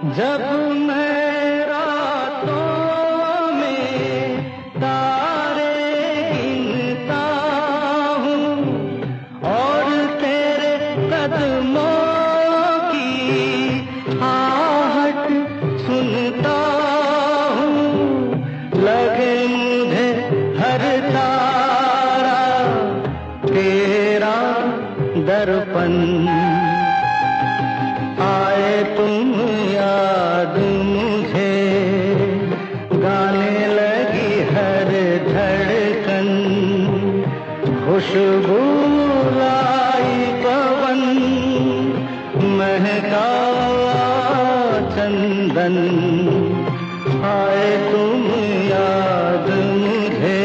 जब मैं रातों में तारे गिनता हूँ और तेरे कदमों की आहट सुनता हूँ, लगे मुझे हर तारा, तेरा दर्पण। आए तुम याद मुझे। गाने लगी हर धड़कन। खुशबू लाई पवन महका चंदन। आए तुम याद मुझे।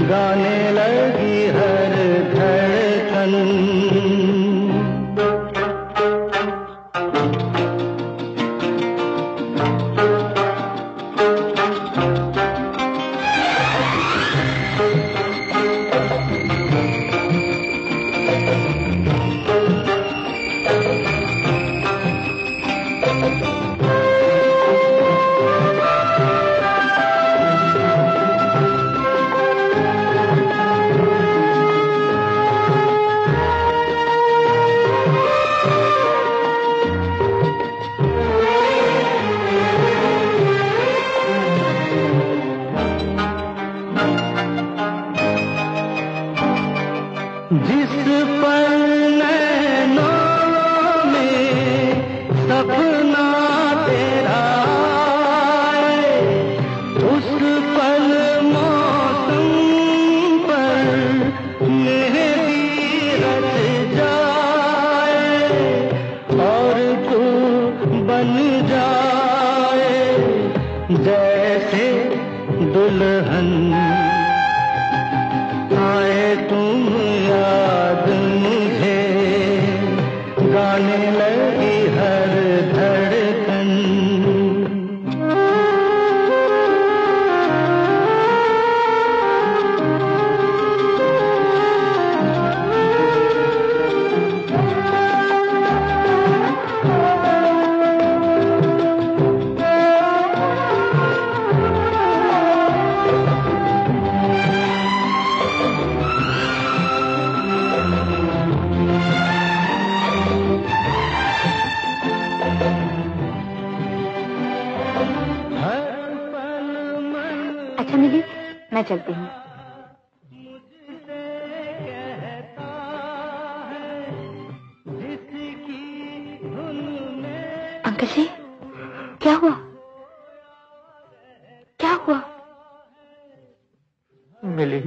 गाने लगी जिस सपना तेरा उस पल पर जाए और बन जाए जैसे दुल्हन। आए अच्छा मिली? मैं चलती हूँ। अंकल जी क्या हुआ? क्या हुआ? मिली।